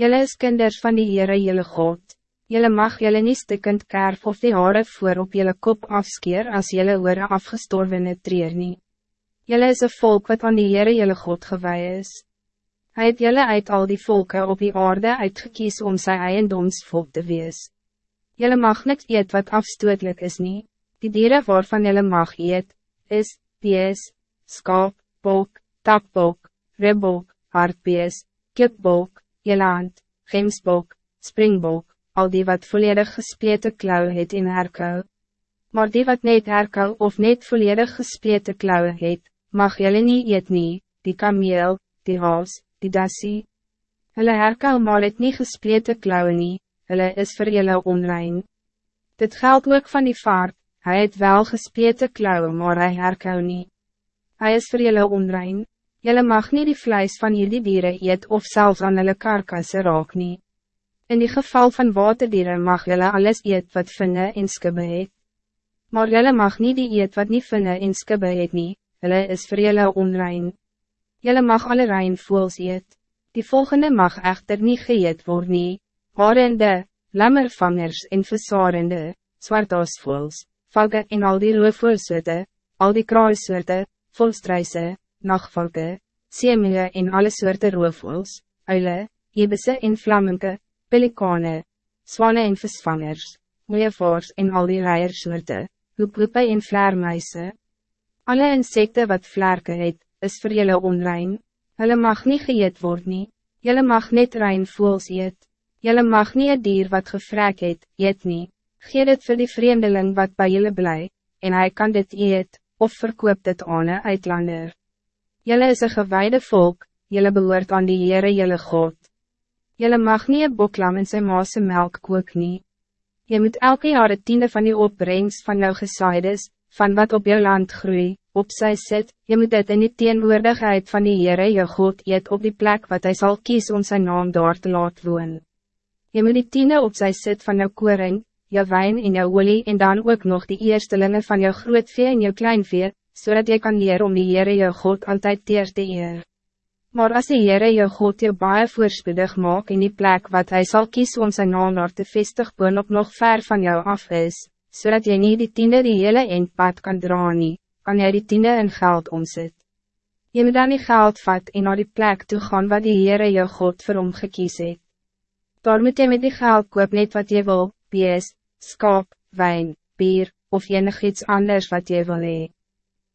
Jelle is kinders van die Heere jelle God. Jelle mag jelle niet stikkend kerf of die haren voor op jelle kop afskeer als jelle oore afgestorvene treer nie. Jelle is een volk wat aan die Heere jelle God gewaai is. Hij het jelle uit al die volken op die aarde uitgekies om sy eiendomsvolk te wees. Jelle mag niks eet wat afstootelijk is niet. Die dieren waarvan jelle mag eet, is, bees, skaap, bok, takbok, ribbok, hartbees, kipbok, jeland, gemsbok, springbok, al die wat volledig gesplete klauwen het in herkou. Maar die wat net herkou of net volledig gesplete klauwen het, mag jelle niet eet nie, die kameel, die haas, die dassie. Hulle herkou maar het nie gesplete klauwen nie, hulle is vir jelle onrein. Dit geldt ook van die vaart, hij het wel gesplete klauwen maar hij herkou nie. Hij is vir jelle onrein. Jelle mag niet die vlees van jullie dieren eet of zelfs aan hulle karkasse raak nie. In die geval van waterdieren mag jelle alles eet wat vinne en skibbe het. Maar jelle mag niet die eet wat niet vinne en skibbe het nie, hulle is vir jelle onrein. Jelle mag alle rein voels eet. Die volgende mag echter niet geëet worden, nie, harende, lammervangers en versarende, zwartasvoels, valke en al die roofvoelsoorte, al die kruissoorte, volstrijse, nachtvalke, seemele en alle soorte roofvoels, uile, jebisse en vlammenke, pelikane, swane en visvangers, mooievaars en al die rijersoorte, hoephoepe en vleermuise. Alle insecten wat vlerke het, is voor jullie onrein, hulle mag niet geëet word nie, jylle mag net rein voels eet, jylle mag niet een dier wat gevrek het, eet nie, gee dit vir die vreemdeling wat bij jullie blij, en hij kan dit eet, of verkoop dit aan een uitlander. Jelle is een gewijde volk, jelle behoort aan die Heere jelle God. Jelle mag niet een boklam in zijn maase melk kook nie. Je moet elke jaar het tiende van die opbrengst van jou gesaides, van wat op jou land groei, op sy sit, je moet dit in die teenwoordigheid van die Heere je God eet op die plek wat hij zal kies om zijn naam daar te laat woon. Je moet die tiende op sy sit van jou koring, jou wijn en jou olie en dan ook nog die eerstelingen van jou grootvee en jou kleinvee, zodat so je kan leren om die Heere jou God altijd teer te eer. Maar als die Heere jou God jou baie voorspoedig maak in die plek wat hij zal kiezen om zijn naam naar te vestig op nog ver van jou af is, zodat so je niet die tiende die hele eindpad kan draaien, nie, kan jy die tiende in geld omzet. Je moet dan die geld vat en naar die plek toe gaan wat die Heere jou God vir hom gekies het. Daar moet jy met die geld koop net wat je wil, bees, skaap, wijn, bier, of enig iets anders wat je wil hee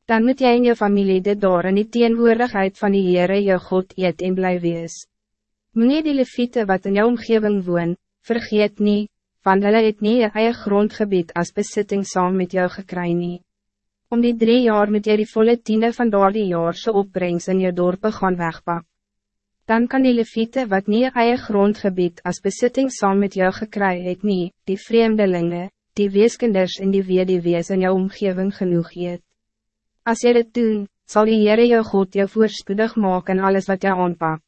dan moet jij in je familie dit door in die teenwoordigheid van die Heere jou God eet en bly wees. Meneer die leviete wat in jou omgeving woon, vergeet niet, want hulle het nie je eie grondgebied als besitting saam met jou gekry nie. Om die drie jaar moet jy die volle tiende van daar die jaarse opbrengs in je dorpe gaan wegpak. Dan kan die leviete wat nie je eie grondgebied als besitting saam met jou gekry het nie, die vreemdelingen, die weeskinders en die weer die wees in jou omgeving genoeg eet. Als je dit doen, zal die Heere jou God jou voorspoedig maken en alles wat jy aanpak.